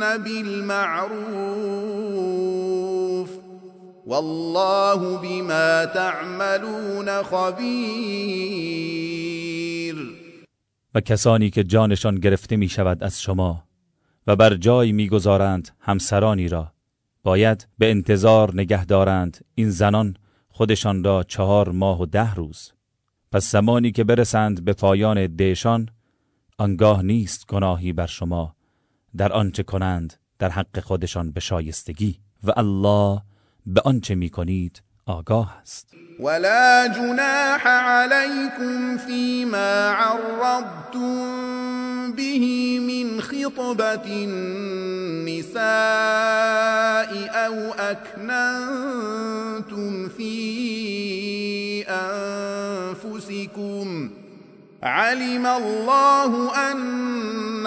بالمعروف والله بما تعملون خبیر و کسانی که جانشان گرفته می شود از شما و بر جای می‌گذارند همسرانی را باید به انتظار نگه دارند این زنان خودشان را چهار ماه و ده روز. پس زمانی که برسند به پایان دیشان آنگاه نیست گناهی بر شما. در آنچه کنند در حق خودشان به شایستگی و الله به آنچه می کنید آگاه است. ولا جناح عليكم فيما عرضتم به من خطبة النساء أو أكننتم في أنفسكم علم الله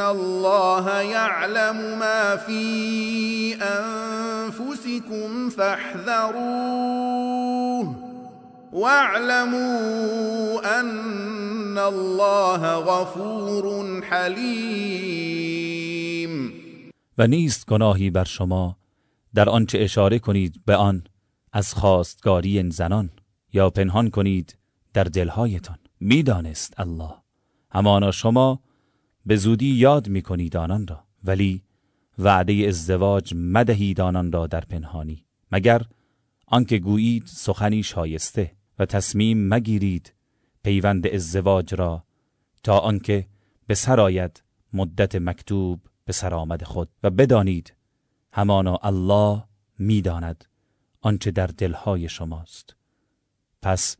الله يعلم ما في أنفسكم فاحذروه. واعلموا أن الله غفور حليم. و نیست گناهی بر شما در آنچه اشاره کنید به آن از خواستگاری این زنان یا پنهان کنید در دلهایتان. می‌دانست الله. همانا شما به زودی یاد می‌کنید آنان را ولی وعده ازدواج مدهید آنان را در پنهانی مگر آنکه گویید سخنی شایسته و تصمیم مگیرید پیوند ازدواج را تا آنکه به سر آید مدت مکتوب به سرآمد خود و بدانید همانا الله می‌داند آنچه در دلهای شماست. پس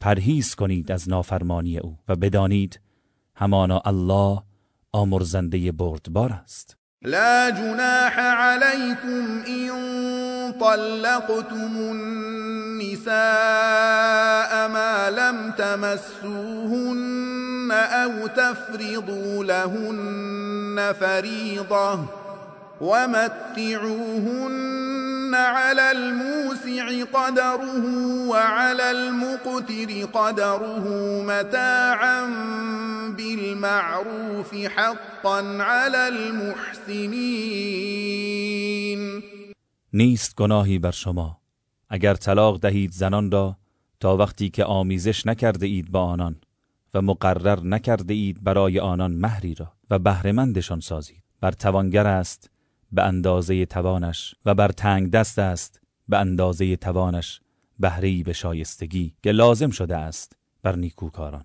پرهیز کنید از نافرمانی او و بدانید همانا الله آمرزنده بردبار است. لا جناح عليكم إن طلقتم النساء ما لم تمسوهن أو تفرضوا لهن فريضة ومتعوهن على الموسع قدره وعلى المقتر قدره متاعا بالمعروف حقا على المحسنين. نیست گناهی بر شما. اگر طلاق دهید زنان را تا وقتی که آمیزش نکرده اید با آنان و مقرر نکرده اید برای آنان مهری را و بهرهمندشان سازید. بر توانگر است به اندازه توانش و بر تنگ دست است به اندازه توانش بهری به شایستگی که لازم شده است بر نیکوکاران.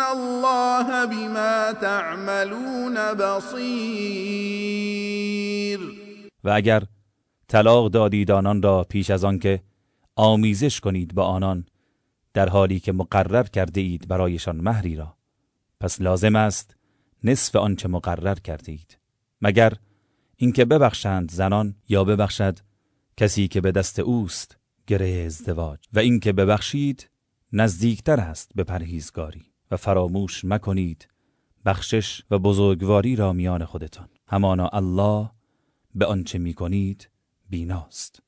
الله بما تعملون بصير. و اگر طلاق دادید آنان را پیش از آنکه آمیزش کنید با آنان در حالی که مقرر کرده اید برایشان مهری را. پس لازم است نصف آنچه مقرر کردید مگر اینکه ببخشند زنان یا ببخشد کسی که به دست اوست گره ازدواج و اینکه ببخشید نزدیکتر است به پرهیزگاری. و فراموش مکنید بخشش و بزرگواری را میان خودتان. همانا الله به آنچه می‌کنید بیناست.